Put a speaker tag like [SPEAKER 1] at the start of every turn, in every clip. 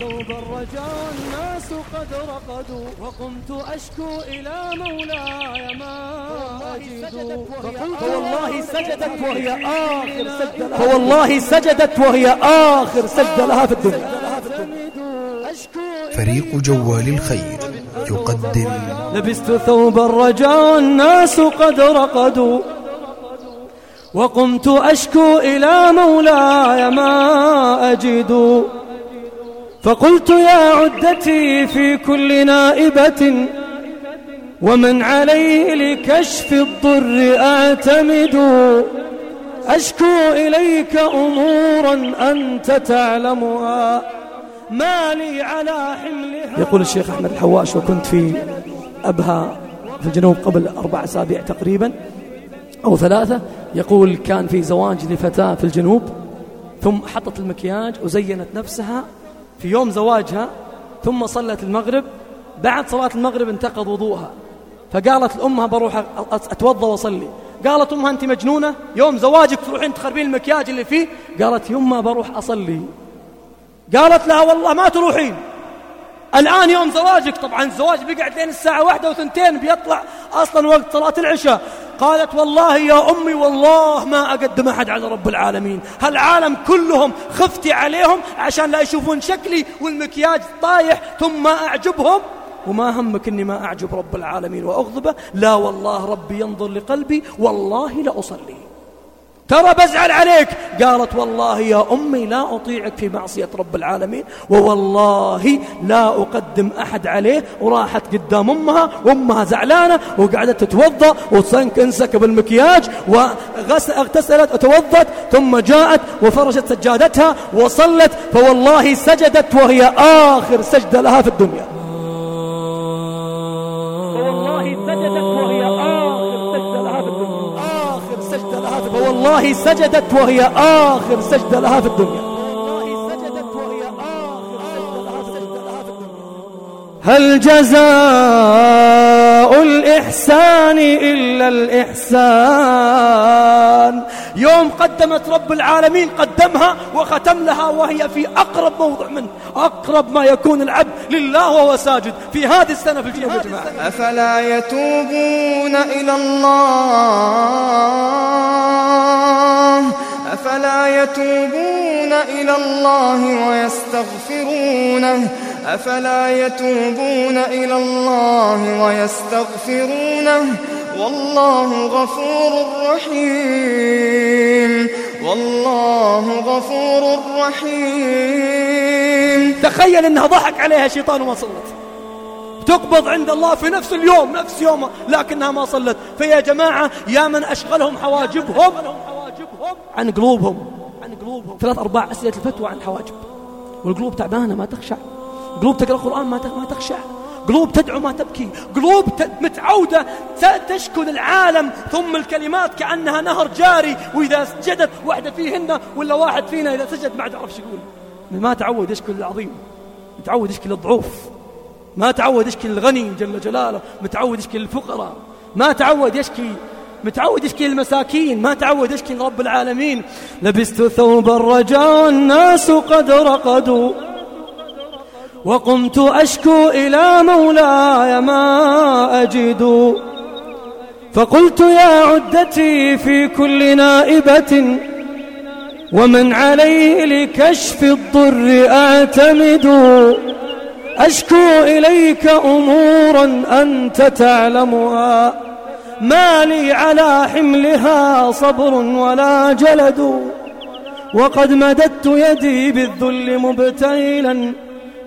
[SPEAKER 1] ثوب الرجاء الناس قد رقدوا وقمت أشكو إلى مولاي ما أجد
[SPEAKER 2] فوالله سجدت وهي آخر سجدة لها فوالله سجدت وهي آخر سجدة لها في الدنيا.
[SPEAKER 3] فريق جوال الخير يقدم.
[SPEAKER 1] لبست ثوب الرجاء الناس قد رقدوا وقمت أشكو إلى مولاي ما أجد فقلت يا عدتي في كل نائبة ومن عليه لكشف الضر أعتمد. أشكو إليك أمورا أنت تعلمها. ما لي على حملها.
[SPEAKER 2] يقول الشيخ أحمد الحواش وكنت في أبها في الجنوب قبل أربع أسابيع تقريبا أو ثلاثة. يقول كان في زواج لفتاة في الجنوب ثم حطت المكياج وزينت نفسها. في يوم زواجها ثم صلت المغرب. بعد صلاة المغرب انتقض وضوءها. فقالت لأمها بروح أتوضى وأصلي. قالت أمها أنت مجنونة؟ يوم زواجك تروحين تخربين المكياج اللي فيه؟ قالت يما بروح أصلي. قالت لها والله ما تروحين. الآن يوم زواجك طبعا الزواج بيقعد لين الساعة واحدة وثنتين بيطلع أصلا وقت صلاة العشاء. قالت والله يا أمي والله ما أقدم أحد على رب العالمين. هالعالم كلهم خفتي عليهم عشان لا يشوفون شكلي والمكياج طايح ثم أعجبهم. وما همك أني ما أعجب رب العالمين. وأغضبه لا والله ربي ينظر لقلبي والله لأصلي ترى بزعل عليك. قالت والله يا أمي لا أطيعك في معصية رب العالمين ووالله لا أقدم أحد عليه. وراحت قدام أمها وأمها زعلانة وقعدت تتوضأ وانسكب المكياج واغتسلت وتوضت ثم جاءت وفرشت سجادتها وصلت فوالله سجدت وهي آخر سجدة لها في الدنيا. والله سجدت وهي آخر سجدة لها في الدنيا. هل جزاء الإحسان إلا الإحسان؟ يوم قدمت رب العالمين قدمها وختم لها وهي في أقرب موضع منه. أقرب ما يكون العبد لله وهو ساجد في هذه السنة في الجنة جماعة.
[SPEAKER 4] أفلا يتوبون إلى الله؟ أفلا يتوبون إلى الله ويستغفرونه؟ أفلا يتوبون إلى الله ويستغفرونه؟ والله غفور رحيم. والله غفور رحيم.
[SPEAKER 2] تخيل انها ضحك عليها شيطان وما صلت. تقبض عند الله في نفس اليوم نفس يومه لكنها ما صلت. فيا جماعة يا من أشغلهم حواجبهم عن قلوبهم. عن قلوبهم ثلاث أرباع أسئلة الفتوى عن حواجب. والقلوب تعبانة ما تخشع. قلوب تقرأ القرآن ما تخشع. قلوب تدعو ما تبكي قلوب متعودة تشكو للعالم ثم الكلمات كأنها نهر جاري وإذا سجدت واحدة فيهن ولا واحد فينا إذا سجد ما عرف يقول. ما تعود يشكو للعظيم متعود يشكي للضعوف ما تعود يشكي للغني جل جلاله متعود يشكي للفقراء ما تعود يشكي متعود يشكي للمساكين ما تعود يشكي لرب العالمين. لبست ثوب الرجاء الناس قد رقدوا. وقمت أشكو إلى مولاي ما أجد. فقلت يا عدتي في كل نائبة ومن عليه لكشف الضر أعتمد. أشكو إليك أمورا أنت تعلمها. ما لي على حملها صبر ولا جلد. وقد مددت يدي بالذل مبتهلا.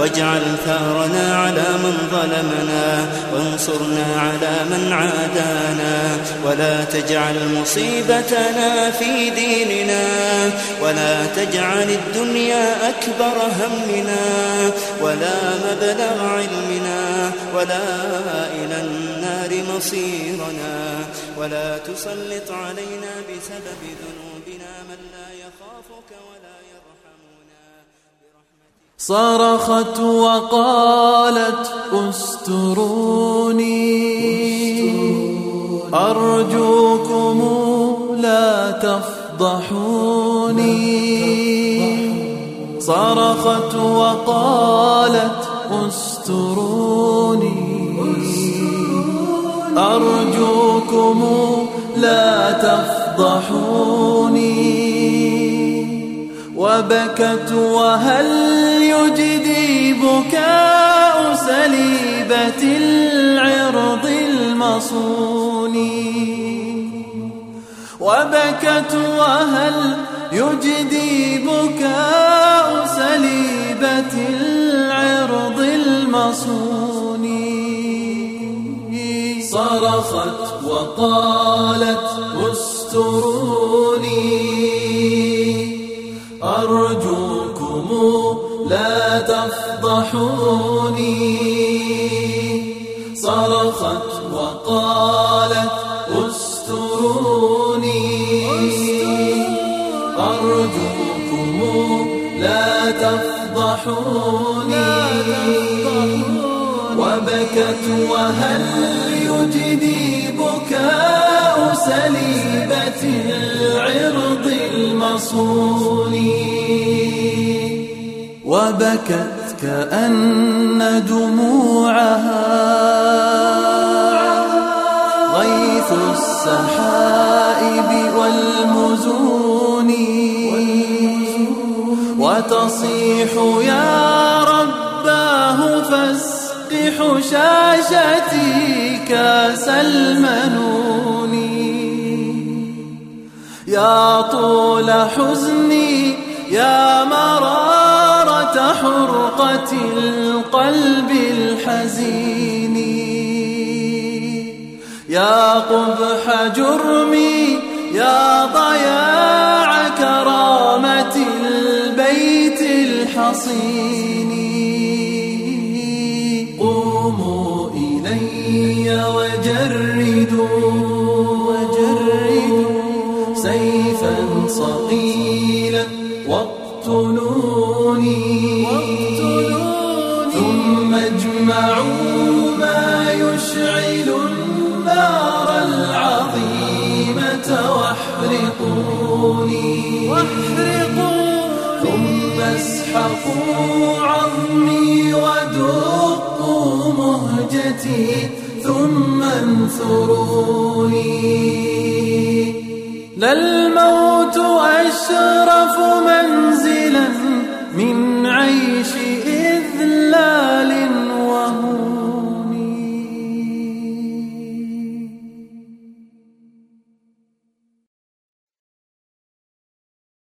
[SPEAKER 5] واجعل ثارنا على من ظلمنا وانصرنا على من عادانا ولا تجعل مصيبتنا في ديننا ولا تجعل الدنيا أكبر همنا ولا مبلغ علمنا ولا إلى النار مصيرنا ولا تسلط علينا بسبب ذنوبنا من لا يخافك ولا
[SPEAKER 1] صرخت وقالت أستروني أرجوكم لا تفضحوني. صرخت وقالت أستروني أرجوكم لا تفضحوني. وبكت وهل يجدي بكاء سليبة العرض المصون وبكت وهل يجدي بكاء سليبة العرض المصون صرخت وقالت أستروني أرجوكم لا تفضحوني. صرخت وقالت أستروني أرجوكم لا تفضحوني. وبكت وهل يجدي بكاء سليبة العرض المصون وبكت كأن دموعها غيث السحائب والمزون وتصيح يا رباه فاسق حشاشتي كاس المنون يا طول حزني يا حرقة القلب الحزين. يا قبح جرمي يا ضياع كرامة البيت الحصين. قوموا إلي وجردوا وجردوا سيفا صقيلا واقتلوني. الجنة واحرقوني واحرقوني ثم اسحقوا عظمي ودقوا مهجتي ثم انثروني. لا الموت أشرف منزلا من عيش إذلال